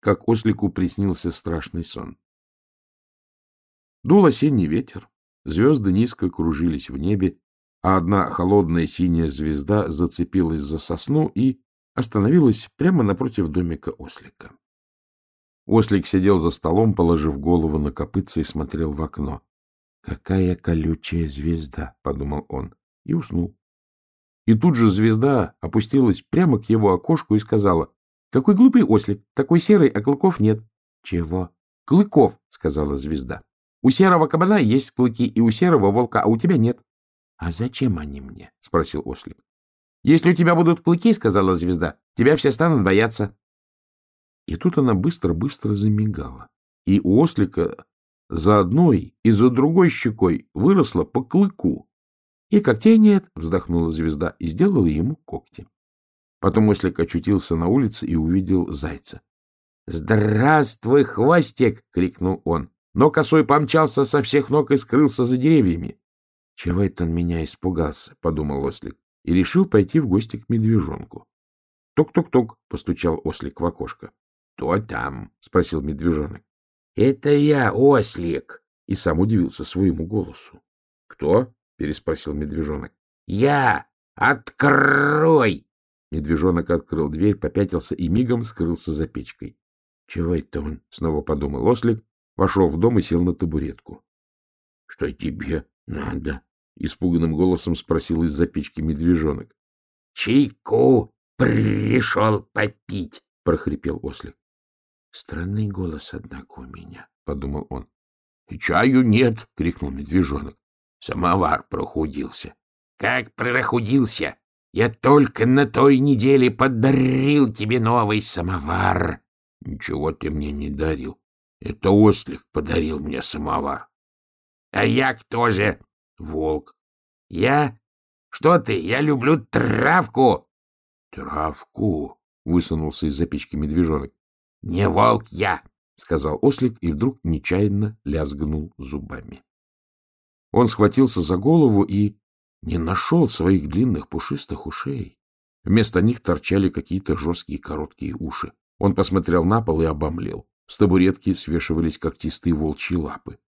как ослику приснился страшный сон. Дул осенний ветер, звезды низко кружились в небе, а одна холодная синяя звезда зацепилась за сосну и остановилась прямо напротив домика ослика. Ослик сидел за столом, положив голову на копытце и смотрел в окно. «Какая колючая звезда!» — подумал он и уснул. И тут же звезда опустилась прямо к его окошку и сказала, «Какой глупый ослик! Такой серый, а клыков нет». «Чего?» «Клыков!» — сказала звезда. «У серого кабана есть клыки, и у серого волка, а у тебя нет». «А зачем они мне?» — спросил ослик. «Если у тебя будут клыки, — сказала звезда, — тебя все станут бояться». И тут она быстро-быстро замигала, и у ослика за одной и за другой щекой выросла по клыку. — И когтей нет, — вздохнула звезда и сделала ему когти. Потом ослик очутился на улице и увидел зайца. — Здравствуй, хвостик! — крикнул он. Но косой помчался со всех ног и скрылся за деревьями. — Чего это он меня испугался? — подумал ослик и решил пойти в гости к медвежонку. «Тук-тук-тук!» — постучал ослик в окошко. «Кто там?» — спросил медвежонок. «Это я, ослик!» И сам удивился своему голосу. «Кто?» — переспросил медвежонок. «Я! Открой!» Медвежонок открыл дверь, попятился и мигом скрылся за печкой. «Чего это он?» — снова подумал ослик, вошел в дом и сел на табуретку. — Что тебе надо? — испуганным голосом спросил из-за печки медвежонок. — Чайку пришел попить, — прохрипел ослик. — Странный голос, однако, у меня, — подумал он. — Чаю нет, — крикнул медвежонок. Самовар прохудился. — Как прохудился? Я только на той неделе подарил тебе новый самовар. — Ничего ты мне не дарил. Это ослик подарил мне самовар. — А я кто же? — Волк. — Я? Что ты? Я люблю травку. — Травку? — высунулся из-за печки медвежонок. — Не волк я, — сказал ослик и вдруг нечаянно лязгнул зубами. Он схватился за голову и не нашел своих длинных пушистых ушей. Вместо них торчали какие-то жесткие короткие уши. Он посмотрел на пол и обомлел. С табуретки свешивались когтистые волчьи лапы.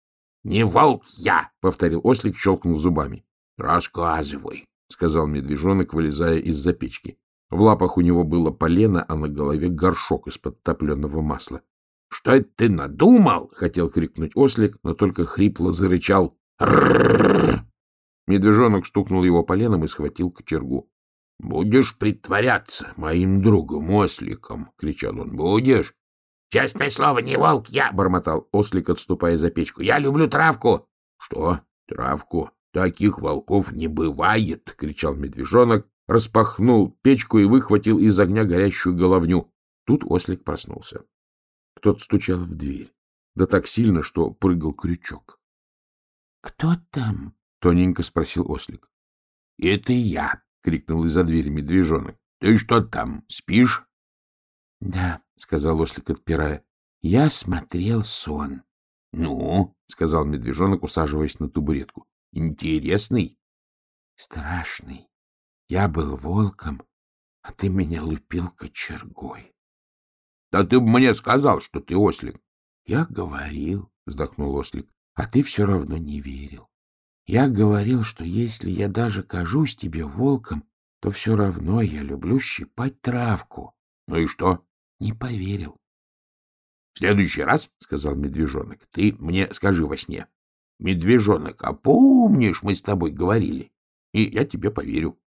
— Не волк я! — повторил ослик, щелкнув зубами. — Рассказывай, — сказал медвежонок, вылезая из-за печки. В лапах у него было полено, а на голове горшок из-под топленого масла. — Что это ты надумал? — хотел крикнуть ослик, но только хрипло зарычал. Медвежонок стукнул его поленом и схватил кочергу. — Будешь притворяться моим другом, осликом? — кричал он. — Будешь? — Честное слово, не волк я! — бормотал ослик, отступая за печку. — Я люблю травку. — Что? Травку? Таких волков не бывает! — кричал медвежонок распахнул печку и выхватил из огня горящую головню. Тут ослик проснулся. Кто-то стучал в дверь, да так сильно, что прыгал крючок. — Кто там? — тоненько спросил ослик. — Это я! — крикнул из-за двери медвежонок. — Ты что там, спишь? — Да, — сказал ослик, отпирая. — Я смотрел сон. — Ну, — сказал медвежонок, усаживаясь на табуретку. — Интересный? — Страшный. Я был волком, а ты меня лупил кочергой. — Да ты бы мне сказал, что ты ослик. — Я говорил, — вздохнул ослик, — а ты все равно не верил. Я говорил, что если я даже кажусь тебе волком, то все равно я люблю щипать травку. — Ну и что? — Не поверил. — В следующий раз, — сказал медвежонок, — ты мне скажи во сне. — Медвежонок, а помнишь, мы с тобой говорили? И я тебе поверю.